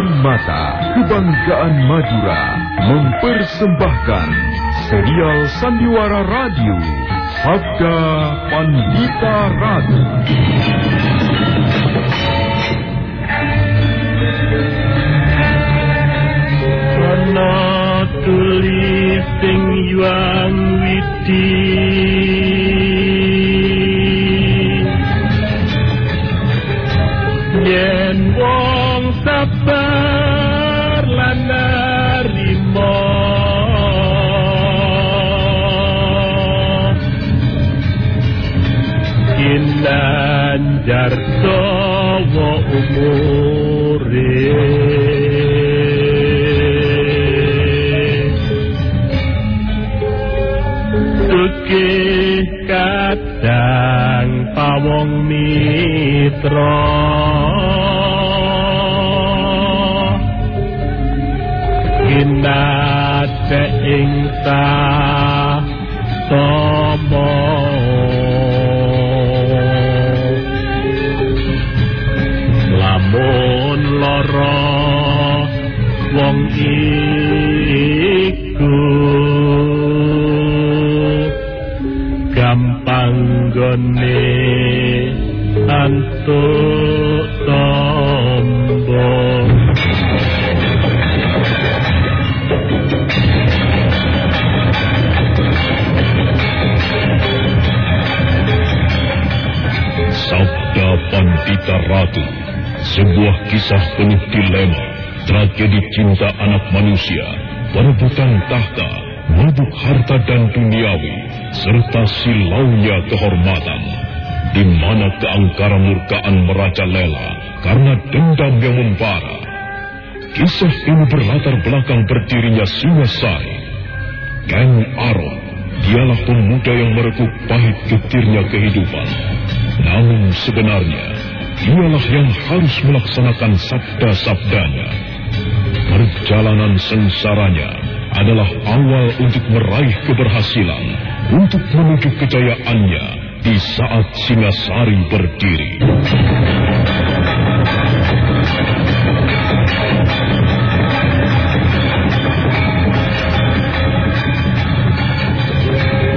Karimata, kebanggaan Madura, mempersembahkan serial Sandiwara Radio, Sabda Pandita. Ana tulis Yen mitra Kinate ing tomo Lamun lara wong iku gampang gone antuk tombo Sabda Pandita Ratu, sebuah kisah penuh dilema, tragedi cinta anak manusia, perebutan tahta, mabuk harta dan duniawi, serta silaunya kehormatan, di mana keangkara murkaan merajalela karena dendam yang membara. Kisah ini berlatar belakang berdirinya Singasari. Kang Aron, dialah pemuda yang merekuk pahit getirnya kehidupan. Namun sebenarnya, dialah yang harus melaksanakan sabda-sabdanya. Perjalanan sengsaranya adalah awal untuk meraih keberhasilan, untuk menuju kejayaannya di saat Singasari berdiri.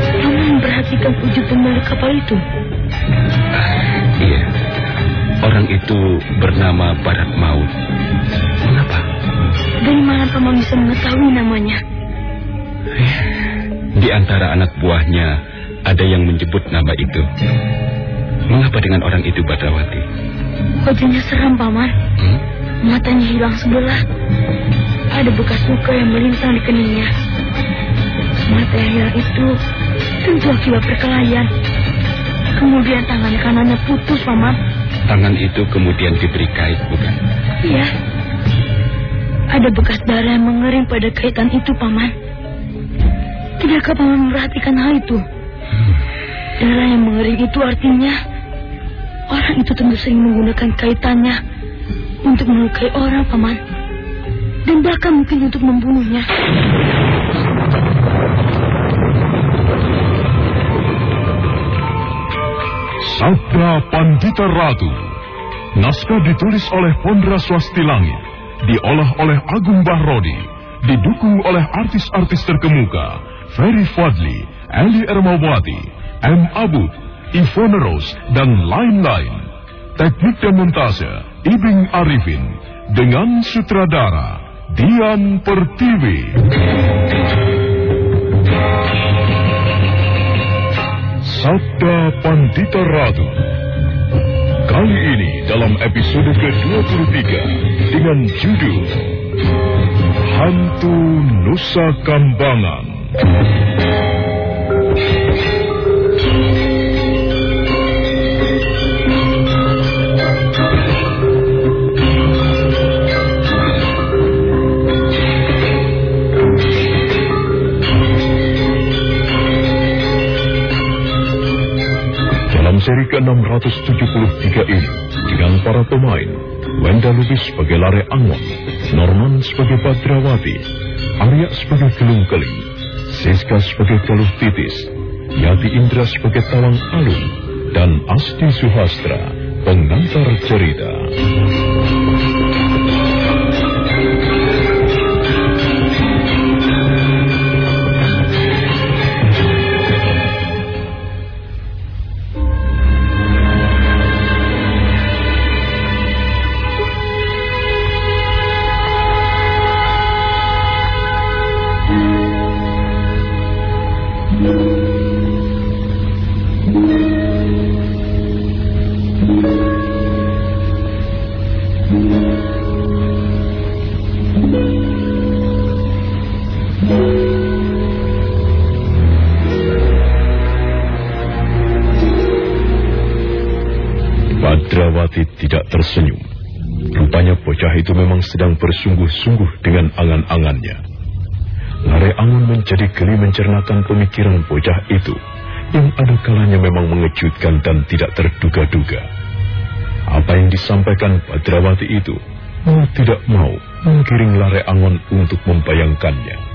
Kamu memperhatikan wujud pemilik kapal itu? Iya. Orang itu bernama Barat Maut. Mengapa? Dari mana paman bisa mengetahui namanya? Di antara anak buahnya ada yang menyebut nama itu. Mengapa dengan orang itu Badrawati? Wajahnya seram paman. Hmm? Matanya hilang sebelah. Ada bekas luka yang melintang di keningnya. Mata yang hilang itu tentu akibat perkelahian. Kemudian tangan kanannya putus, paman. Tangan itu kemudian diberi kait, bukan? Iya. Ada bekas darah yang mengering pada kaitan itu, paman. Tidakkah paman memperhatikan hal itu? Darah yang mengering itu artinya orang itu tentu sering menggunakan kaitannya untuk melukai orang, paman. Dan bahkan mungkin untuk membunuhnya. Sabda Pandita Ratu. Naskah ditulis oleh Pondra Swasti Langit, diolah oleh Agung Bahrodi, didukung oleh artis-artis terkemuka, Ferry Fadli, Ali Ermawati, M. Abud, Ivone Rose, dan lain-lain. Teknik dan montase, Ibing Arifin, dengan sutradara, Dian Pertiwi. Sabda Pandita Ratu. Kali ini dalam episode ke-23 dengan judul Hantu Nusa Kambangan. Seri ke-673 ini, dengan para pemain, Wenda Lubis sebagai Lare Angwang, Norman sebagai Badrawati, Arya sebagai Gelung Keling, Siska sebagai Galuh Titis, Yati Indra sebagai Tawang Alun, dan Asti Suhastra, pengantar cerita. Badrawati tidak tersenyum. Rupanya bocah itu memang sedang bersungguh-sungguh dengan angan-angannya. Lare Angon menjadi geli mencernakan pemikiran bocah itu yang ada kalanya memang mengejutkan dan tidak terduga-duga. Apa yang disampaikan Badrawati itu mau tidak mau menggiring Lare Angon untuk membayangkannya.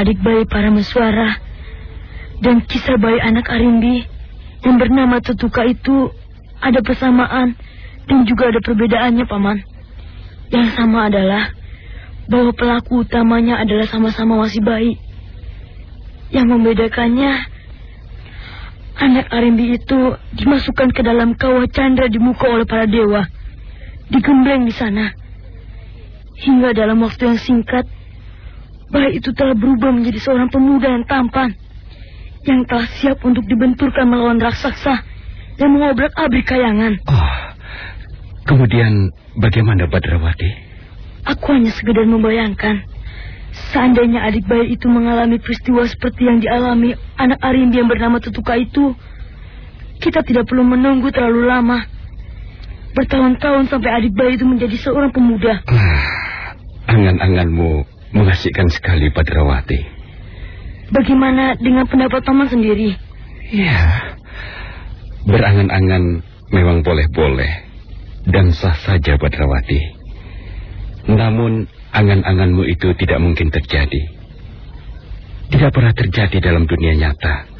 Adik bayi para meswara dan kisah bayi anak Arimbi yang bernama Tetuka itu ada persamaan dan juga ada perbedaannya, Paman. Yang sama adalah bahwa pelaku utamanya adalah sama-sama masih bayi. Yang membedakannya, anak Arimbi itu dimasukkan ke dalam kawah candra di muka oleh para dewa, digembleng di sana. Hingga dalam waktu yang singkat, bayi itu telah berubah menjadi seorang pemuda yang tampan, yang telah siap untuk dibenturkan melawan raksasa yang mengobrak abrik kayangan. Oh, kemudian bagaimana Badrawati? Aku hanya sekedar membayangkan, seandainya adik bayi itu mengalami peristiwa seperti yang dialami anak Arimbi yang bernama Tutuka itu, kita tidak perlu menunggu terlalu lama. Bertahun-tahun sampai adik bayi itu menjadi seorang pemuda. Ah, angan-anganmu mengasihkan sekali Padrawati. Bagaimana dengan pendapat Paman sendiri? Ya, berangan-angan memang boleh-boleh dan sah saja Padrawati. Namun angan-anganmu itu tidak mungkin terjadi. Tidak pernah terjadi dalam dunia nyata.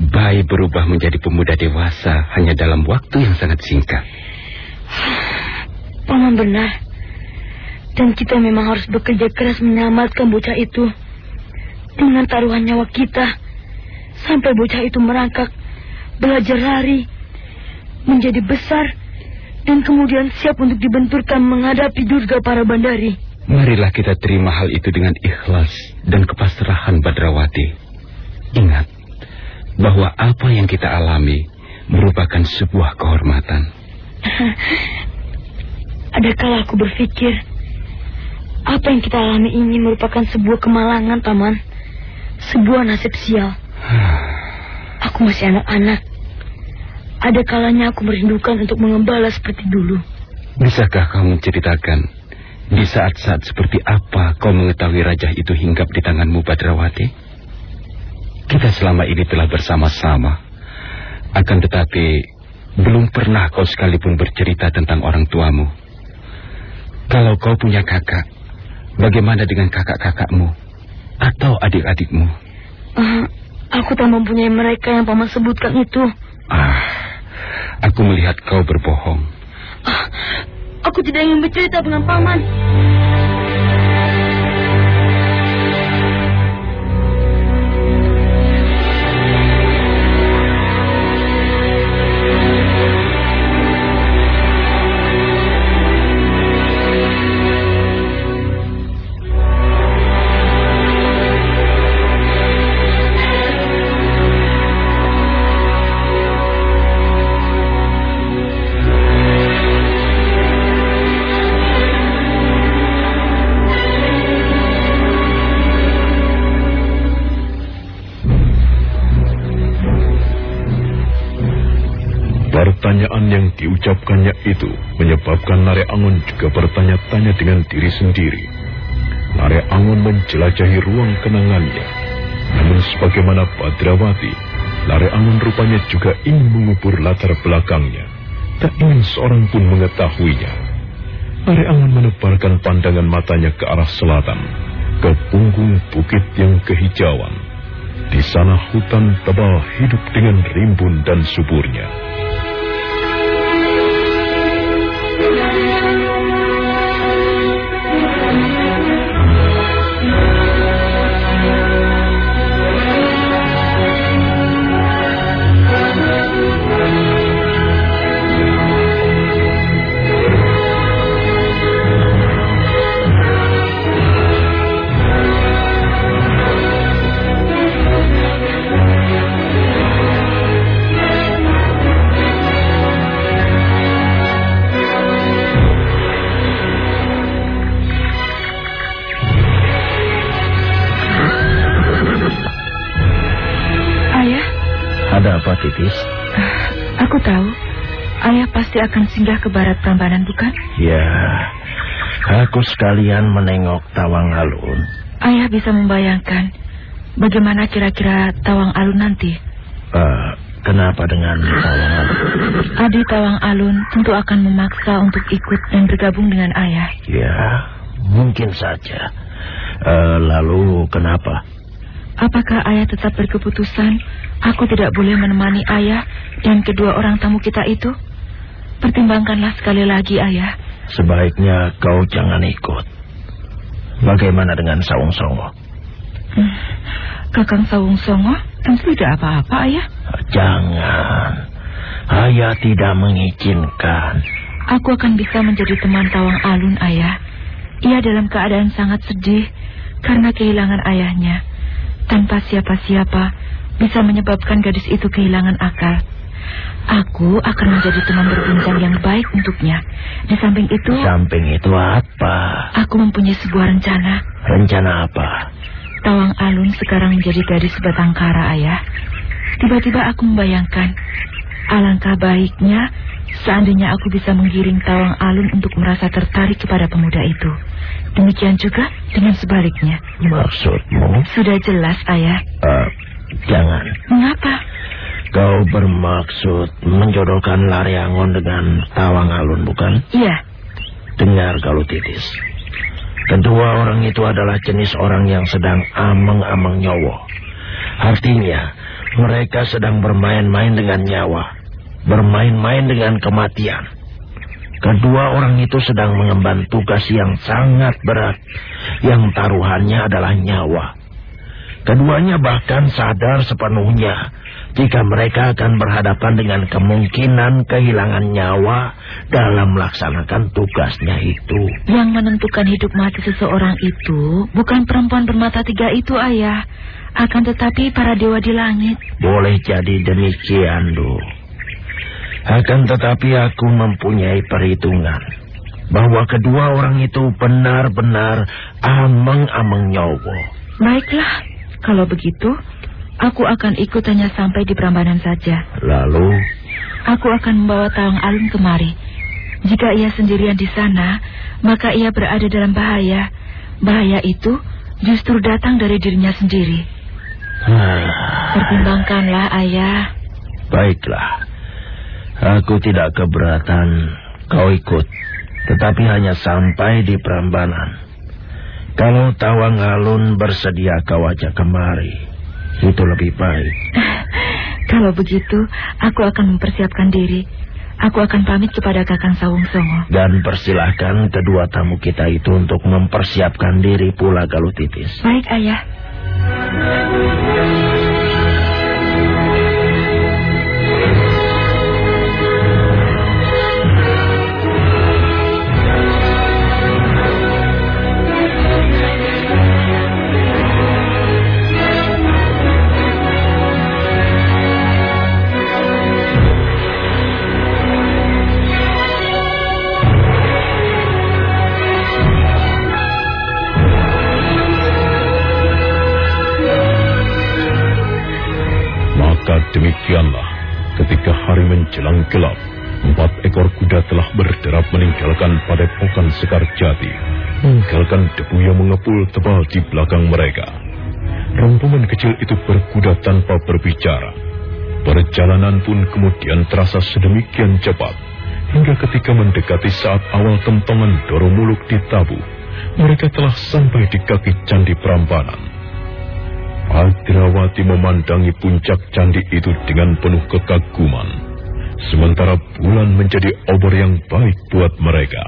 Bayi berubah menjadi pemuda dewasa hanya dalam waktu yang sangat singkat. Paman benar. Dan kita memang harus bekerja keras menyelamatkan bocah itu. Dengan taruhan nyawa kita. Sampai bocah itu merangkak. Belajar lari. Menjadi besar. Dan kemudian siap untuk dibenturkan menghadapi durga para bandari. Marilah kita terima hal itu dengan ikhlas dan kepasrahan Badrawati. Ingat bahwa apa yang kita alami merupakan sebuah kehormatan. Adakah aku berpikir apa yang kita alami ini merupakan sebuah kemalangan, Paman. Sebuah nasib sial. Aku masih anak-anak. Ada kalanya aku merindukan untuk mengembala seperti dulu. Bisakah kamu ceritakan di saat-saat seperti apa kau mengetahui raja itu hinggap di tanganmu, Badrawati? Kita selama ini telah bersama-sama. Akan tetapi, belum pernah kau sekalipun bercerita tentang orang tuamu. Kalau kau punya kakak, Bagaimana dengan kakak-kakakmu atau adik-adikmu? Uh, aku tak mempunyai mereka yang paman sebutkan itu. Ah, aku melihat kau berbohong. Uh, aku tidak ingin bercerita dengan paman. Diucapkannya itu menyebabkan Nare Angon juga bertanya-tanya dengan diri sendiri. Nare Angon menjelajahi ruang kenangannya. Namun sebagaimana Badrawati, Nare Angon rupanya juga ingin mengubur latar belakangnya. Tak ingin seorang pun mengetahuinya. Nare Angon menebarkan pandangan matanya ke arah selatan, ke punggung bukit yang kehijauan. Di sana hutan tebal hidup dengan rimbun dan suburnya. Akan singgah ke barat Prambanan, bukan? Ya, aku sekalian menengok Tawang Alun. Ayah bisa membayangkan bagaimana kira-kira Tawang Alun nanti. Uh, kenapa dengan Tawang Alun? Adi Tawang Alun tentu akan memaksa untuk ikut dan bergabung dengan ayah. Ya, mungkin saja. Uh, lalu kenapa? Apakah ayah tetap berkeputusan aku tidak boleh menemani ayah dan kedua orang tamu kita itu? Pertimbangkanlah sekali lagi, ayah. Sebaiknya kau jangan ikut. Bagaimana dengan Saung Songo? Hmm, Kakang Saung Songo tentu tidak apa-apa, ayah. Jangan. Ayah tidak mengizinkan. Aku akan bisa menjadi teman Tawang Alun, ayah. Ia dalam keadaan sangat sedih karena kehilangan ayahnya. Tanpa siapa-siapa bisa menyebabkan gadis itu kehilangan akal. Aku akan menjadi teman berbincang yang baik untuknya. Di samping itu... Di samping itu apa? Aku mempunyai sebuah rencana. Rencana apa? Tawang Alun sekarang menjadi gadis sebatang kara, ayah. Tiba-tiba aku membayangkan, alangkah baiknya seandainya aku bisa menggiring Tawang Alun untuk merasa tertarik kepada pemuda itu. Demikian juga dengan sebaliknya. Maksudmu? Sudah jelas, ayah. Uh, jangan. Mengapa? Kau bermaksud menjodohkan Lariangon dengan Tawang Alun, bukan? Iya. Dengar kalau titis. Kedua orang itu adalah jenis orang yang sedang ameng-ameng nyawa. Artinya, mereka sedang bermain-main dengan nyawa. Bermain-main dengan kematian. Kedua orang itu sedang mengemban tugas yang sangat berat. Yang taruhannya adalah nyawa. Keduanya bahkan sadar sepenuhnya jika mereka akan berhadapan dengan kemungkinan kehilangan nyawa dalam melaksanakan tugasnya itu. Yang menentukan hidup mati seseorang itu bukan perempuan bermata tiga itu, Ayah. Akan tetapi para dewa di langit. Boleh jadi demikian, Du. Akan tetapi aku mempunyai perhitungan bahwa kedua orang itu benar-benar ameng-ameng nyawa. Baiklah, kalau begitu, aku akan ikut hanya sampai di Prambanan saja. Lalu? Aku akan membawa Tawang Alun kemari. Jika ia sendirian di sana, maka ia berada dalam bahaya. Bahaya itu justru datang dari dirinya sendiri. Ah. Pertimbangkanlah, ayah. Baiklah. Aku tidak keberatan kau ikut, tetapi hanya sampai di Prambanan. Kalau Tawang Alun bersedia kau ajak kemari, itu lebih baik. Kalau begitu, aku akan mempersiapkan diri. Aku akan pamit kepada Kakang Sawung Songo. Dan persilahkan kedua tamu kita itu untuk mempersiapkan diri pula kalau titis. Baik, Ayah. Demikianlah, ketika hari menjelang gelap, empat ekor kuda telah berderap meninggalkan padepokan Sekar Jati, meninggalkan debu yang mengepul tebal di belakang mereka. Rombongan kecil itu berkuda tanpa berbicara. Perjalanan pun kemudian terasa sedemikian cepat, hingga ketika mendekati saat awal kentongan Doromuluk ditabuh, mereka telah sampai di kaki Candi Prambanan. Adrawati memandangi puncak candi itu dengan penuh kekaguman. Sementara bulan menjadi obor yang baik buat mereka.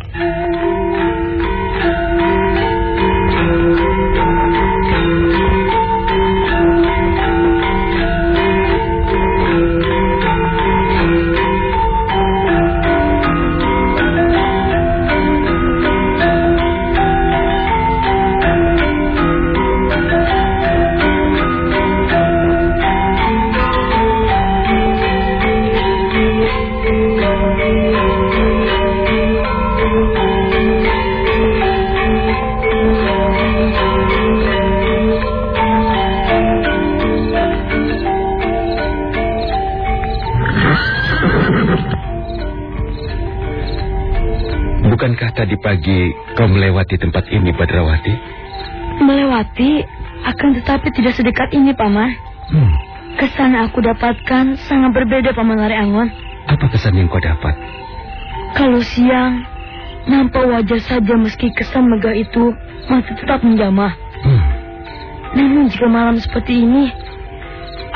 Tadi pagi kau melewati tempat ini, Badrawati? Melewati, akan tetapi tidak sedekat ini, Paman. Hmm. Kesan yang aku dapatkan sangat berbeda, Paman Lari Angon. Apa kesan yang kau dapat? Kalau siang, nampak wajar saja meski kesan megah itu masih tetap menjamah. Hmm. Namun jika malam seperti ini,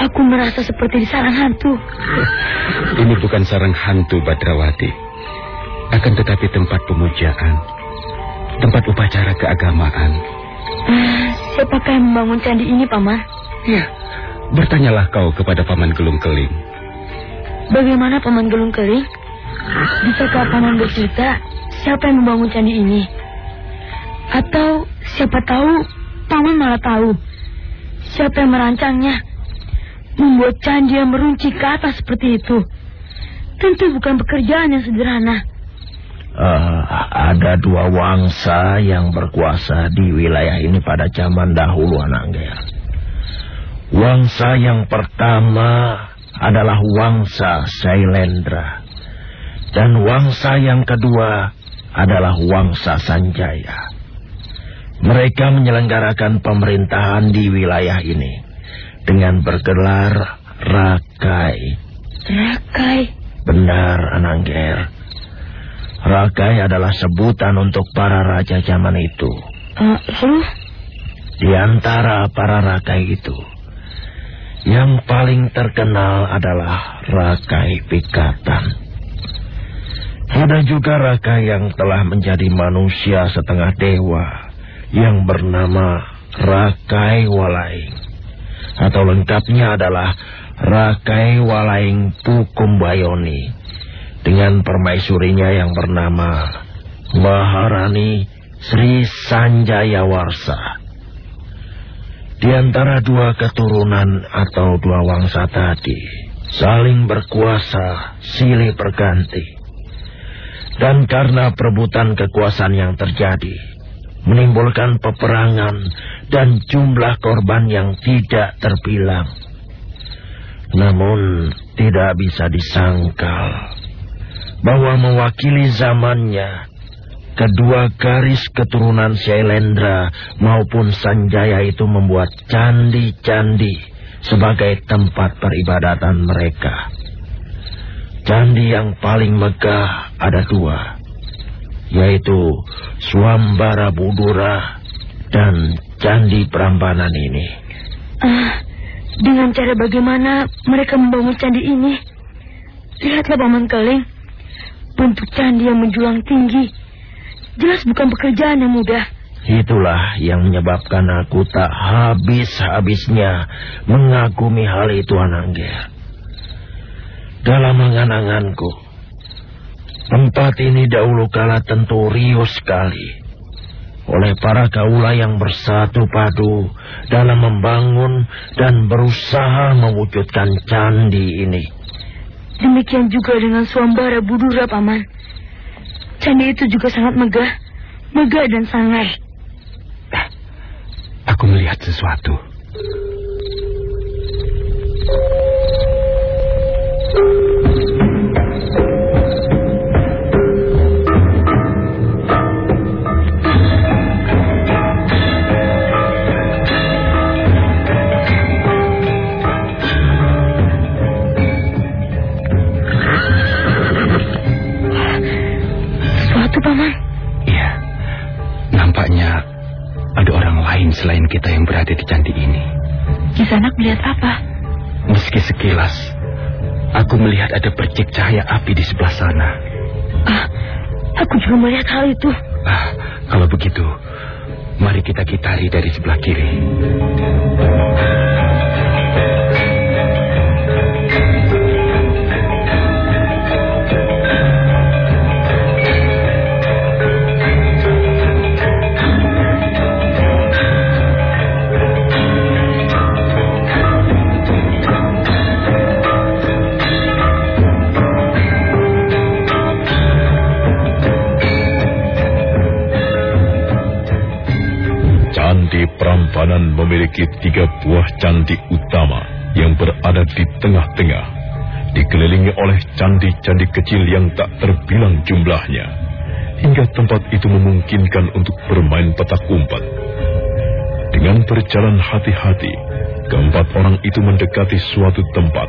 aku merasa seperti di sarang hantu. Ini bukan sarang hantu, Badrawati. Akan tetapi tempat pemujaan. Tempat upacara keagamaan. Ah, siapakah yang membangun candi ini, Paman? Ya, bertanyalah kau kepada Paman Gelung Keling. Bagaimana Paman Gelung Kering? Bisakah Paman bercerita siapa yang membangun candi ini? Atau siapa tahu Paman malah tahu siapa yang merancangnya? Membuat candi yang meruncing ke atas seperti itu. Tentu bukan pekerjaan yang sederhana. Eh, ada dua wangsa yang berkuasa di wilayah ini pada zaman dahulu, Anangger. Wangsa yang pertama adalah wangsa Sailendra. Dan wangsa yang kedua adalah wangsa Sanjaya. Mereka menyelenggarakan pemerintahan di wilayah ini dengan bergelar Rakai. Rakai. Benar, Anangger. Rakai adalah sebutan untuk para raja zaman itu. Uh, lalu? Di antara para rakai itu, yang paling terkenal adalah Rakai Pikatan. Ada juga Rakai yang telah menjadi manusia setengah dewa yang bernama Rakai Walaing. Atau lengkapnya adalah Rakai Walaing Pukumbayoni dengan permaisurinya yang bernama Maharani Sri Sanjaya Warsa. Di antara dua keturunan atau dua wangsa tadi, saling berkuasa silih berganti. Dan karena perebutan kekuasaan yang terjadi, menimbulkan peperangan dan jumlah korban yang tidak terbilang. Namun, tidak bisa disangkal bahwa mewakili zamannya kedua garis keturunan Shailendra maupun Sanjaya itu membuat candi-candi sebagai tempat peribadatan mereka. Candi yang paling megah ada dua, yaitu Swambara Budura dan Candi Prambanan ini. Ah, dengan cara bagaimana mereka membangun candi ini? Lihatlah Paman Keling. Bentuk candi yang menjulang tinggi. Jelas bukan pekerjaan yang mudah. Itulah yang menyebabkan aku tak habis-habisnya mengagumi hal itu, Anangger. Dalam angan-anganku, tempat ini dahulu kala tentu riuh sekali oleh para kaula yang bersatu padu dalam membangun dan berusaha mewujudkan candi ini. Demikian juga dengan Suambara Budura, Paman. Candi itu juga sangat megah. Megah dan sangat. Aku melihat sesuatu. Sesuatu, melihat apa? Meski sekilas, aku melihat ada percik cahaya api di sebelah sana. Ah, aku juga melihat hal itu. Ah, kalau begitu, mari kita kitari dari sebelah kiri. Prambanan memiliki tiga buah candi utama yang berada di tengah-tengah, dikelilingi oleh candi-candi kecil yang tak terbilang jumlahnya. hingga tempat itu memungkinkan untuk bermain petak umpet. Dengan berjalan hati-hati, keempat orang itu mendekati suatu tempat,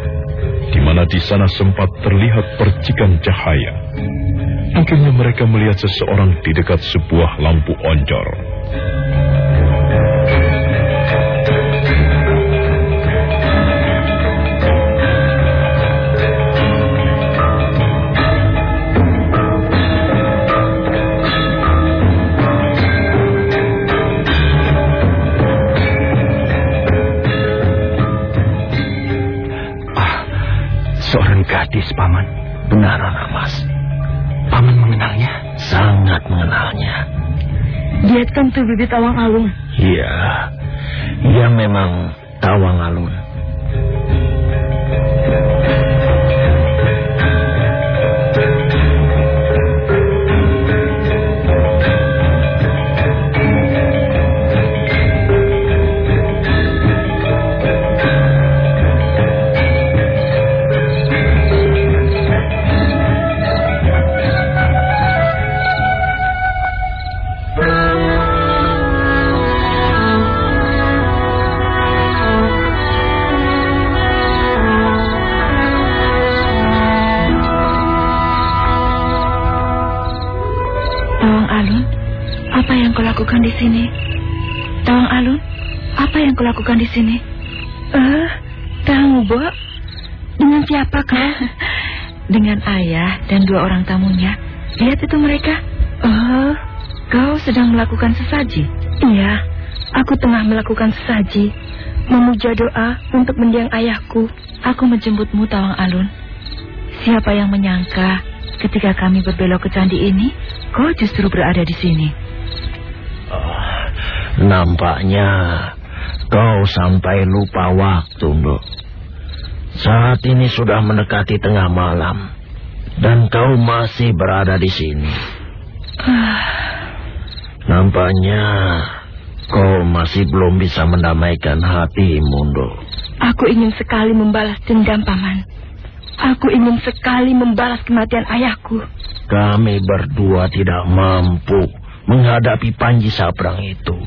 di mana di sana sempat terlihat percikan cahaya. Akhirnya mereka melihat seseorang di dekat sebuah lampu oncor. Gadis, Paman. Benar, Mas. Paman mengenalnya? Sangat mengenalnya. Dia tentu bibit awang alun. Iya, ia memang tawang alun. Lakukan di sini? Eh, uh, tahu, Bo. Dengan siapa kau? Dengan ayah dan dua orang tamunya. Lihat itu mereka. Oh, kau sedang melakukan sesaji? Iya, aku tengah melakukan sesaji. Memuja doa untuk mendiang ayahku. Aku menjemputmu, Tawang Alun. Siapa yang menyangka ketika kami berbelok ke candi ini, kau justru berada di sini? Nampaknya kau sampai lupa waktu, Nduk. Saat ini sudah mendekati tengah malam. Dan kau masih berada di sini. Nampaknya kau masih belum bisa mendamaikan hatimu, Nduk. Aku ingin sekali membalas dendam, Paman. Aku ingin sekali membalas kematian ayahku. Kami berdua tidak mampu menghadapi Panji Sabrang itu.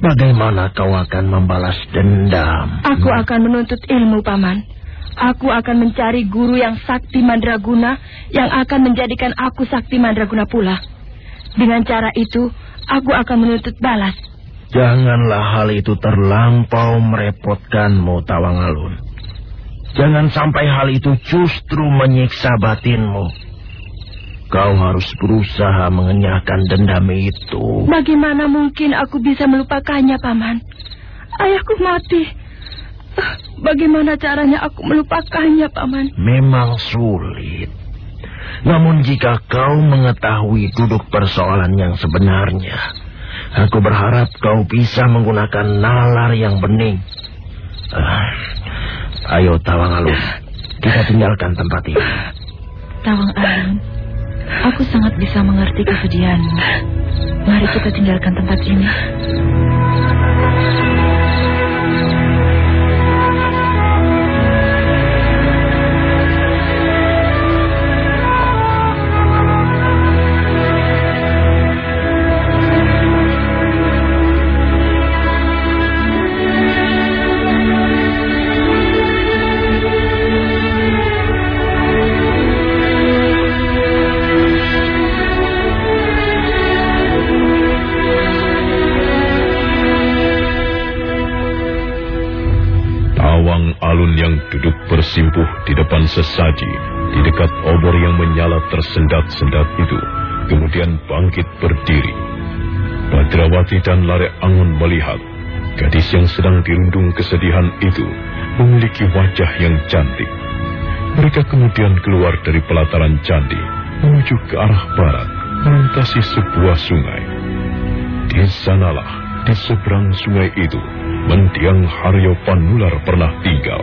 Bagaimana kau akan membalas dendam? Aku akan menuntut ilmu, Paman. Aku akan mencari guru yang sakti mandraguna yang akan menjadikan aku sakti mandraguna pula. Dengan cara itu, aku akan menuntut balas. Janganlah hal itu terlampau merepotkanmu, Tawang Alun. Jangan sampai hal itu justru menyiksa batinmu. Kau harus berusaha mengenyahkan dendam itu. Bagaimana mungkin aku bisa melupakannya, Paman? Ayahku mati. Ah, bagaimana caranya aku melupakannya, Paman? Memang sulit. Namun jika kau mengetahui duduk persoalan yang sebenarnya, aku berharap kau bisa menggunakan nalar yang bening. Uh, ayo, Tawang Alun. Kita tinggalkan tempat ini. Tawang Alun. Aku sangat bisa mengerti kesedihanmu. Mari kita tinggalkan tempat ini. Bersimpuh di depan sesaji, di dekat obor yang menyala tersendat-sendat itu, kemudian bangkit berdiri. Badrawati dan Lare Angon melihat gadis yang sedang dirundung kesedihan itu memiliki wajah yang cantik. Mereka kemudian keluar dari pelataran candi menuju ke arah barat, melintasi sebuah sungai. Di sanalah, di seberang sungai itu, mendiang Haryo Panular pernah tinggal.